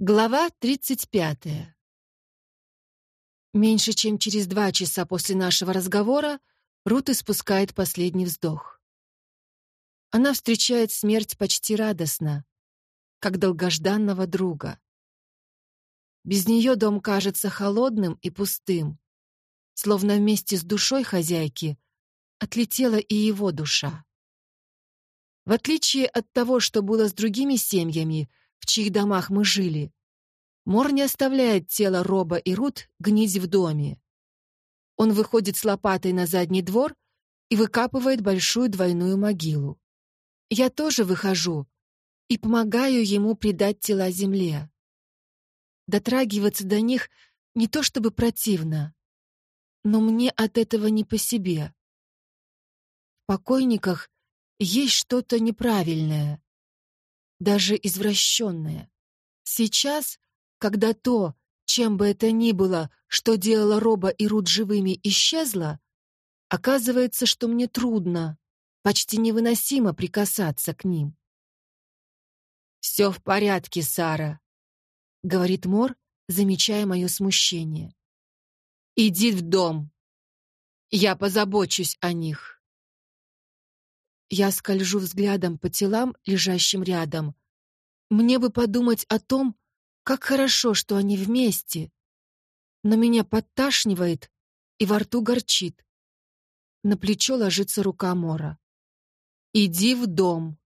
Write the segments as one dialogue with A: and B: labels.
A: Глава 35. Меньше чем через два часа после нашего разговора Рут испускает последний вздох. Она встречает смерть почти радостно, как долгожданного друга. Без нее дом кажется холодным и пустым, словно вместе с душой хозяйки отлетела и его душа. В отличие от того, что было с другими семьями, в чьих домах мы жили. Мор не оставляет тело Роба и Рут гнить в доме. Он выходит с лопатой на задний двор и выкапывает большую двойную могилу. Я тоже выхожу и помогаю ему придать тела земле. Дотрагиваться до них не то чтобы противно, но мне от этого не по себе. В покойниках есть что-то неправильное даже извращенное. Сейчас, когда то, чем бы это ни было, что делала Роба и Рут живыми, исчезло, оказывается, что мне трудно, почти невыносимо прикасаться к ним. «Все в порядке, Сара», — говорит Мор, замечая мое смущение. «Иди в дом. Я позабочусь о них». Я скольжу взглядом по телам, лежащим рядом. Мне бы подумать о том, как хорошо, что они вместе. Но меня подташнивает и во рту горчит. На плечо ложится рука Мора. «Иди в дом»,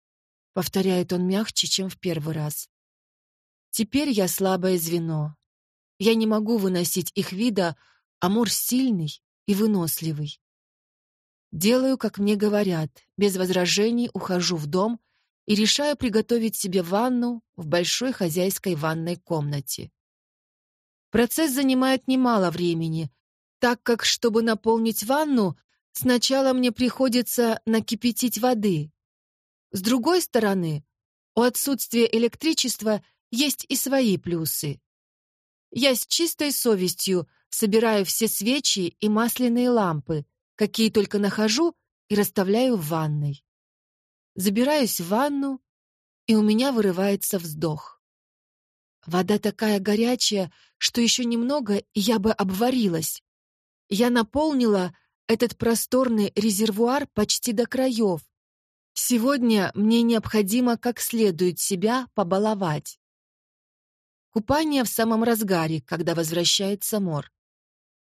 A: — повторяет он мягче, чем в первый раз. «Теперь я слабое звено. Я не могу выносить их вида, а Мор сильный и выносливый. Делаю, как мне говорят, без возражений ухожу в дом и решаю приготовить себе ванну в большой хозяйской ванной комнате. Процесс занимает немало времени, так как, чтобы наполнить ванну, сначала мне приходится накипятить воды. С другой стороны, у отсутствия электричества есть и свои плюсы. Я с чистой совестью собираю все свечи и масляные лампы, какие только нахожу, и расставляю в ванной. Забираюсь в ванну, и у меня вырывается вздох. Вода такая горячая, что еще немного, и я бы обварилась. Я наполнила этот просторный резервуар почти до краев. Сегодня мне необходимо как следует себя побаловать. Купание в самом разгаре, когда возвращается Мор.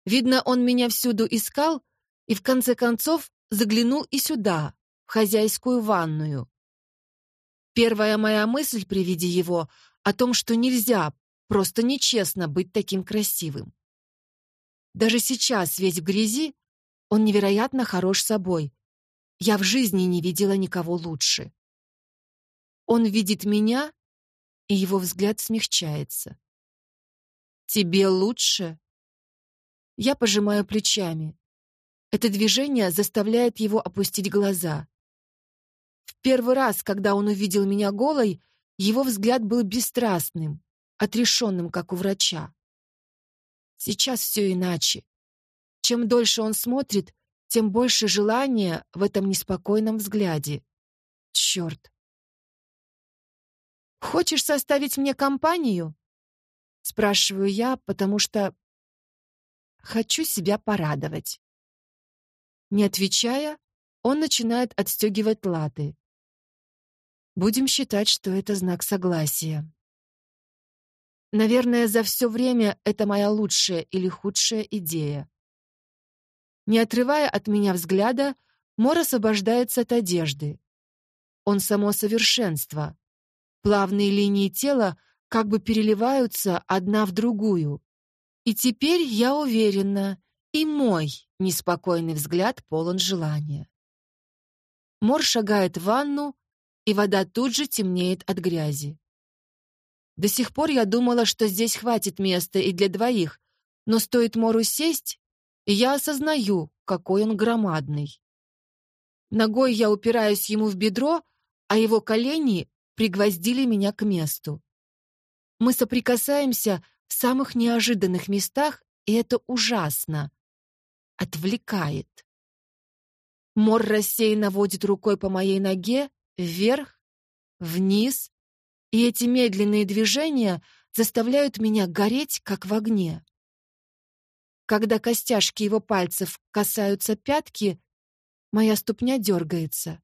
A: Видно, он меня всюду искал и в конце концов заглянул и сюда, в хозяйскую ванную. Первая моя мысль при виде его о том, что нельзя, просто нечестно быть таким красивым. Даже сейчас, весь в грязи, он невероятно хорош собой. Я в жизни не видела никого лучше. Он видит меня, и его взгляд смягчается. «Тебе лучше?» Я пожимаю плечами. Это движение заставляет его опустить глаза. В первый раз, когда он увидел меня голой, его взгляд был бесстрастным, отрешенным, как у врача. Сейчас все иначе. Чем дольше он смотрит, тем больше желания в этом неспокойном взгляде. Черт. «Хочешь составить мне компанию?» Спрашиваю я, потому что хочу себя порадовать. Не отвечая, он начинает отстегивать латы. Будем считать, что это знак согласия. Наверное, за все время это моя лучшая или худшая идея. Не отрывая от меня взгляда, Мор освобождается от одежды. Он само совершенство. Плавные линии тела как бы переливаются одна в другую. И теперь я уверена, и мой неспокойный взгляд полон желания. Мор шагает в ванну, и вода тут же темнеет от грязи. До сих пор я думала, что здесь хватит места и для двоих, но стоит Мору сесть, и я осознаю, какой он громадный. Ногой я упираюсь ему в бедро, а его колени пригвоздили меня к месту. Мы соприкасаемся в самых неожиданных местах, и это ужасно отвлекает. Мор рассеянно водит рукой по моей ноге, вверх, вниз, и эти медленные движения заставляют меня гореть, как в огне. Когда костяшки его пальцев касаются пятки, моя ступня дергается.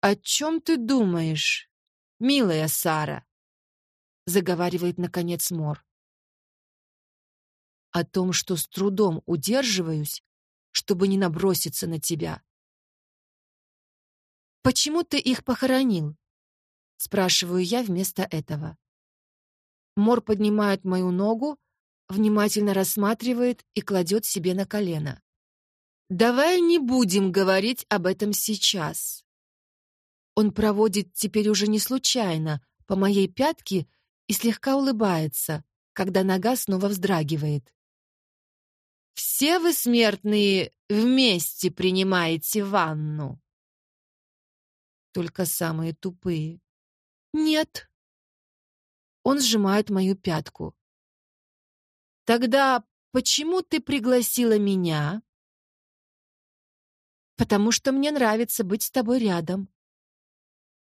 A: «О чем ты думаешь, милая Сара?» — заговаривает, наконец, Мор. «О том, что с трудом удерживаюсь, чтобы не наброситься на тебя». «Почему ты их похоронил?» — спрашиваю я вместо этого. Мор поднимает мою ногу, внимательно рассматривает и кладет себе на колено. «Давай не будем говорить об этом сейчас». Он проводит теперь уже не случайно по моей пятке и слегка улыбается, когда нога снова вздрагивает. «Все вы, смертные, вместе принимаете ванну?» Только самые тупые. «Нет». Он сжимает мою пятку. «Тогда почему ты пригласила меня?» «Потому что мне нравится быть с тобой рядом».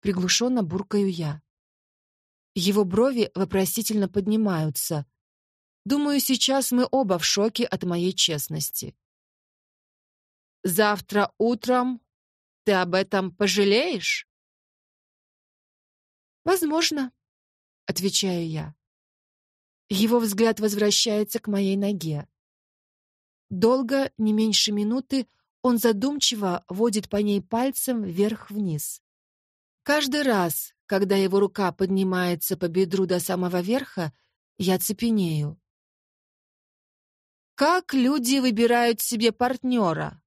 A: Приглушенно буркаю я. Его брови вопросительно поднимаются. Думаю, сейчас мы оба в шоке от моей честности. «Завтра утром ты об этом пожалеешь?» «Возможно», — отвечаю я. Его взгляд возвращается к моей ноге. Долго, не меньше минуты, он задумчиво водит по ней пальцем вверх-вниз. Каждый раз, когда его рука поднимается по бедру до самого верха, я цепенею. «Как люди выбирают себе партнера?»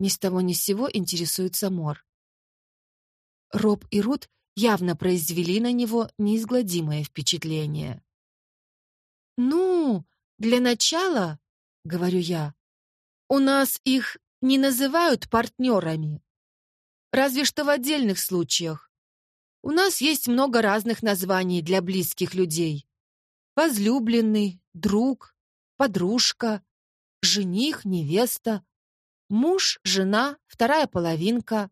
A: Ни с того ни с сего интересуется Мор. Роб и Рут явно произвели на него неизгладимое впечатление. «Ну, для начала, — говорю я, — у нас их не называют партнерами. Разве что в отдельных случаях. У нас есть много разных названий для близких людей. Возлюбленный, друг, подружка, жених, невеста, муж, жена, вторая половинка.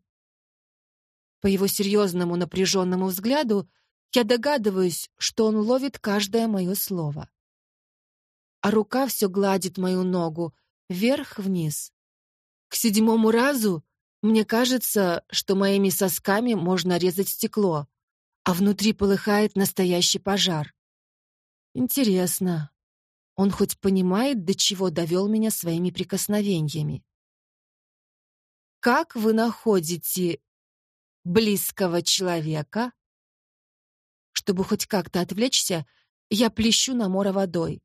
A: По его серьезному напряженному взгляду я догадываюсь, что он ловит каждое мое слово. А рука все гладит мою ногу, вверх-вниз. К седьмому разу мне кажется, что моими сосками можно резать стекло, а внутри полыхает настоящий пожар. Интересно, он хоть понимает, до чего довел меня своими прикосновениями? Как вы находите близкого человека? Чтобы хоть как-то отвлечься, я плещу на море водой.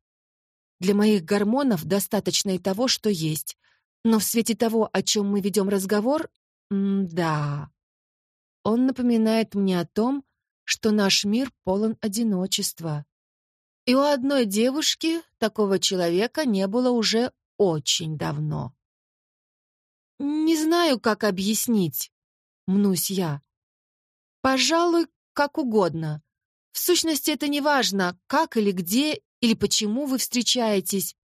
A: Для моих гормонов достаточно и того, что есть. Но в свете того, о чем мы ведем разговор, да. Он напоминает мне о том, что наш мир полон одиночества. И у одной девушки такого человека не было уже очень давно. Не знаю, как объяснить, мнусь я. Пожалуй, как угодно. В сущности, это не важно, как или где или почему вы встречаетесь.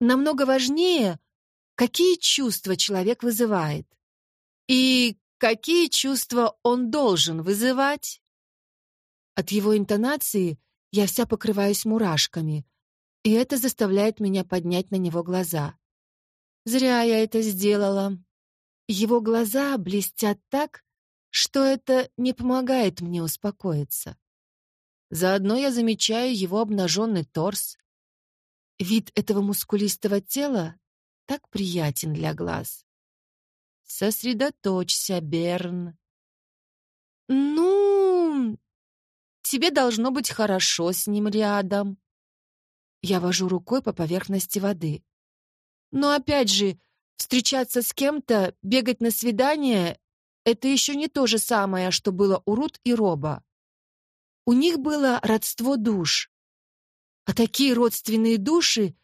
A: Намного важнее, какие чувства человек вызывает. И какие чувства он должен вызывать? От его интонации я вся покрываюсь мурашками, и это заставляет меня поднять на него глаза. Зря я это сделала. Его глаза блестят так, что это не помогает мне успокоиться. Заодно я замечаю его обнаженный торс. Вид этого мускулистого тела так приятен для глаз. Сосредоточься, Берн. Ну, тебе должно быть хорошо с ним рядом. Я вожу рукой по поверхности воды. Но опять же, встречаться с кем-то, бегать на свидание — это еще не то же самое, что было у Рут и Роба. У них было родство душ. А такие родственные души,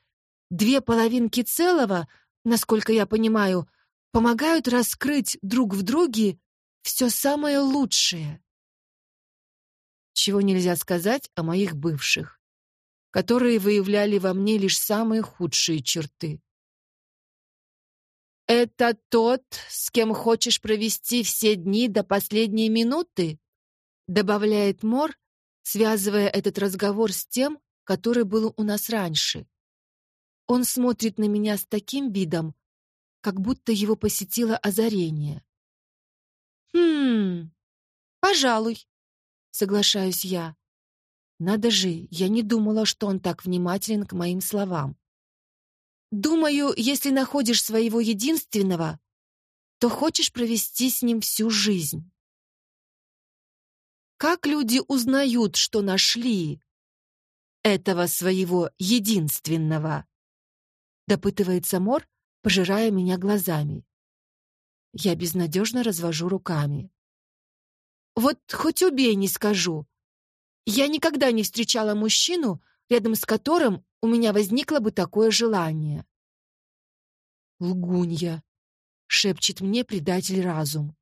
A: две половинки целого, насколько я понимаю, помогают раскрыть друг в друге все самое лучшее. Чего нельзя сказать о моих бывших, которые выявляли во мне лишь самые худшие черты. «Это тот, с кем хочешь провести все дни до последней минуты?» добавляет Мор, связывая этот разговор с тем, который был у нас раньше. Он смотрит на меня с таким видом, как будто его посетило озарение. «Хм, пожалуй», — соглашаюсь я. Надо же, я не думала, что он так внимателен к моим словам. Думаю, если находишь своего единственного, то хочешь провести с ним всю жизнь. Как люди узнают, что нашли этого своего единственного? Допытывается Мор, пожирая меня глазами. Я безнадежно развожу руками. Вот хоть убей, не скажу. Я никогда не встречала мужчину, рядом с которым у меня возникло бы такое желание. «Лгунья», — шепчет мне предатель разум.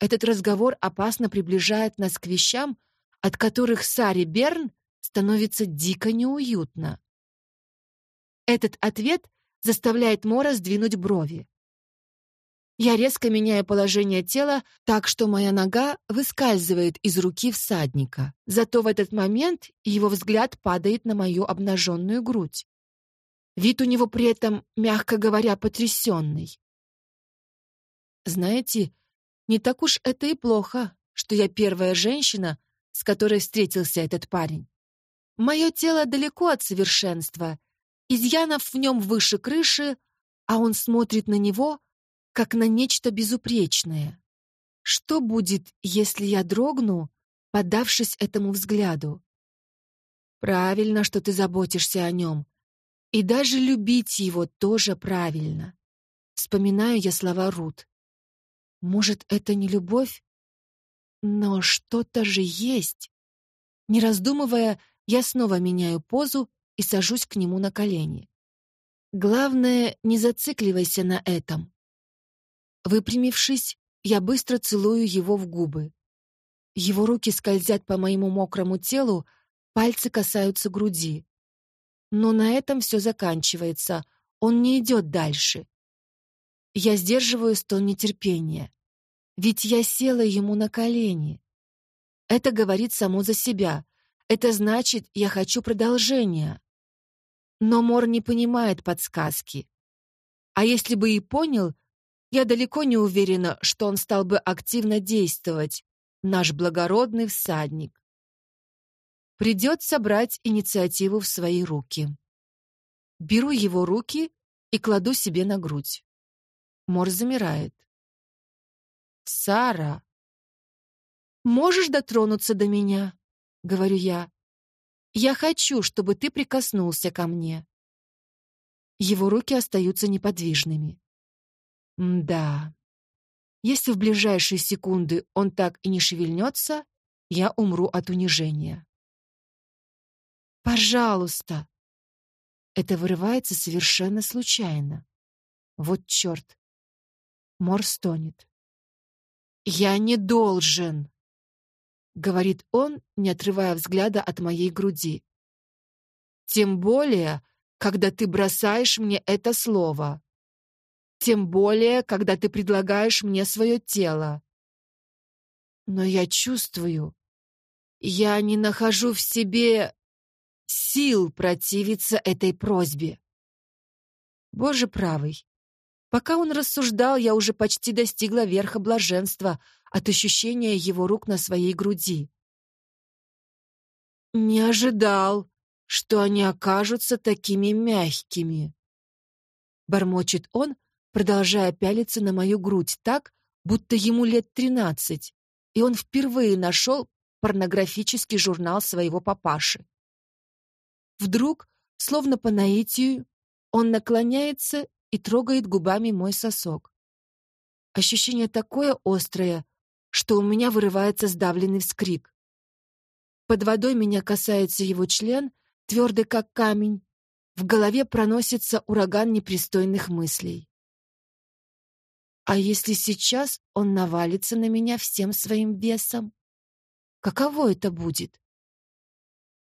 A: Этот разговор опасно приближает нас к вещам, от которых Саре Берн становится дико неуютно. Этот ответ заставляет Мора сдвинуть брови. Я резко меняю положение тела так, что моя нога выскальзывает из руки всадника. Зато в этот момент его взгляд падает на мою обнаженную грудь. Вид у него при этом, мягко говоря, потрясенный. Знаете, не так уж это и плохо, что я первая женщина, с которой встретился этот парень. Мое тело далеко от совершенства, изъянов в нем выше крыши, а он смотрит на него, как на нечто безупречное. Что будет, если я дрогну, поддавшись этому взгляду? Правильно, что ты заботишься о нем. И даже любить его тоже правильно. Вспоминаю я слова Рут. Может, это не любовь? Но что-то же есть. Не раздумывая, я снова меняю позу и сажусь к нему на колени. Главное, не зацикливайся на этом. Выпрямившись, я быстро целую его в губы. Его руки скользят по моему мокрому телу, пальцы касаются груди. Но на этом все заканчивается, он не идет дальше. Я сдерживаю стон нетерпения. Ведь я села ему на колени. Это говорит само за себя. Это значит, я хочу продолжения. Но Мор не понимает подсказки. А если бы и понял, я далеко не уверена, что он стал бы активно действовать, наш благородный всадник. Придется брать инициативу в свои руки. Беру его руки и кладу себе на грудь. Мор замирает. «Сара, можешь дотронуться до меня?» — говорю я. «Я хочу, чтобы ты прикоснулся ко мне». Его руки остаются неподвижными. Да. Если в ближайшие секунды он так и не шевельнется, я умру от унижения. «Пожалуйста!» Это вырывается совершенно случайно. Вот черт. Мор стонет. «Я не должен!» — говорит он, не отрывая взгляда от моей груди. «Тем более, когда ты бросаешь мне это слово. Тем более, когда ты предлагаешь мне свое тело. Но я чувствую, я не нахожу в себе сил противиться этой просьбе. Боже правый, пока он рассуждал, я уже почти достигла верха блаженства от ощущения его рук на своей груди. Не ожидал, что они окажутся такими мягкими. Бормочет он, продолжая пялиться на мою грудь так, будто ему лет тринадцать, и он впервые нашел порнографический журнал своего папаши. Вдруг, словно по наитию, он наклоняется и трогает губами мой сосок. Ощущение такое острое, что у меня вырывается сдавленный вскрик. Под водой меня касается его член, твердый как камень. В голове проносится ураган непристойных мыслей. А если сейчас он навалится на меня всем своим весом? Каково это будет?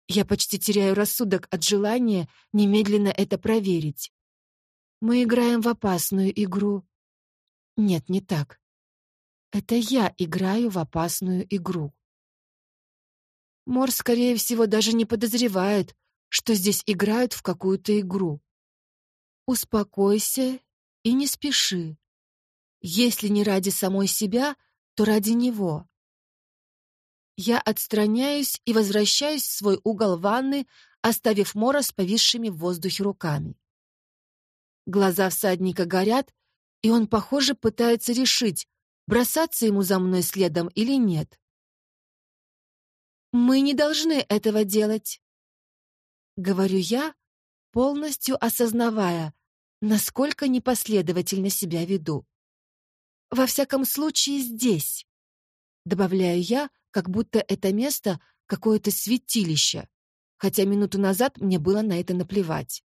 A: Я почти теряю рассудок от желания немедленно это проверить. Мы играем в опасную игру. Нет, не так. Это я играю в опасную игру. Мор, скорее всего, даже не подозревает, что здесь играют в какую-то игру. Успокойся и не спеши. Если не ради самой себя, то ради него. Я отстраняюсь и возвращаюсь в свой угол ванны, оставив Мора с повисшими в воздухе руками. Глаза всадника горят, и он, похоже, пытается решить, бросаться ему за мной следом или нет. «Мы не должны этого делать», — говорю я, полностью осознавая, насколько непоследовательно себя веду. «Во всяком случае, здесь», — добавляю я, как будто это место — какое-то святилище, хотя минуту назад мне было на это наплевать.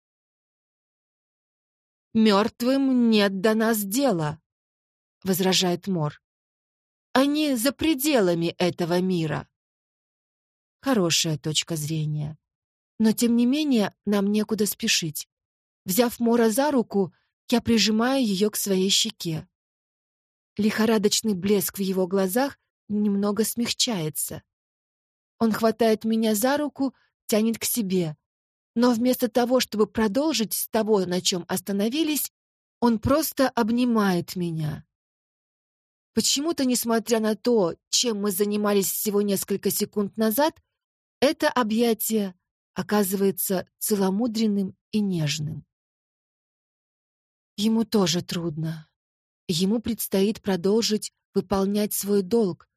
A: «Мертвым нет до нас дела», — возражает Мор. «Они за пределами этого мира». Хорошая точка зрения. Но, тем не менее, нам некуда спешить. Взяв Мора за руку, я прижимаю ее к своей щеке. Лихорадочный блеск в его глазах немного смягчается. Он хватает меня за руку, тянет к себе. Но вместо того, чтобы продолжить с того, на чем остановились, он просто обнимает меня. Почему-то, несмотря на то, чем мы занимались всего несколько секунд назад, это объятие оказывается целомудренным и нежным. Ему тоже трудно. Ему предстоит продолжить выполнять свой долг,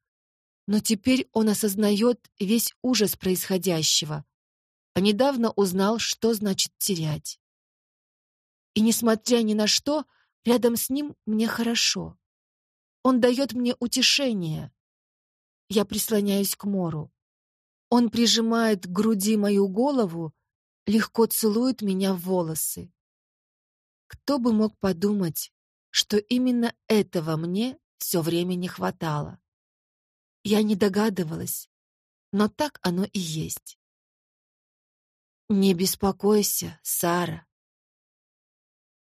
A: но теперь он осознает весь ужас происходящего, а недавно узнал, что значит терять. И несмотря ни на что, рядом с ним мне хорошо. Он дает мне утешение. Я прислоняюсь к Мору. Он прижимает к груди мою голову, легко целует меня в волосы. Кто бы мог подумать, что именно этого мне все время не хватало. Я не догадывалась, но так оно и есть. Не беспокойся, Сара.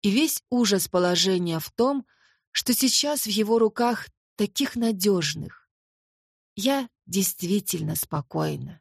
A: И весь ужас положения в том, что сейчас в его руках таких надежных, я действительно спокойна.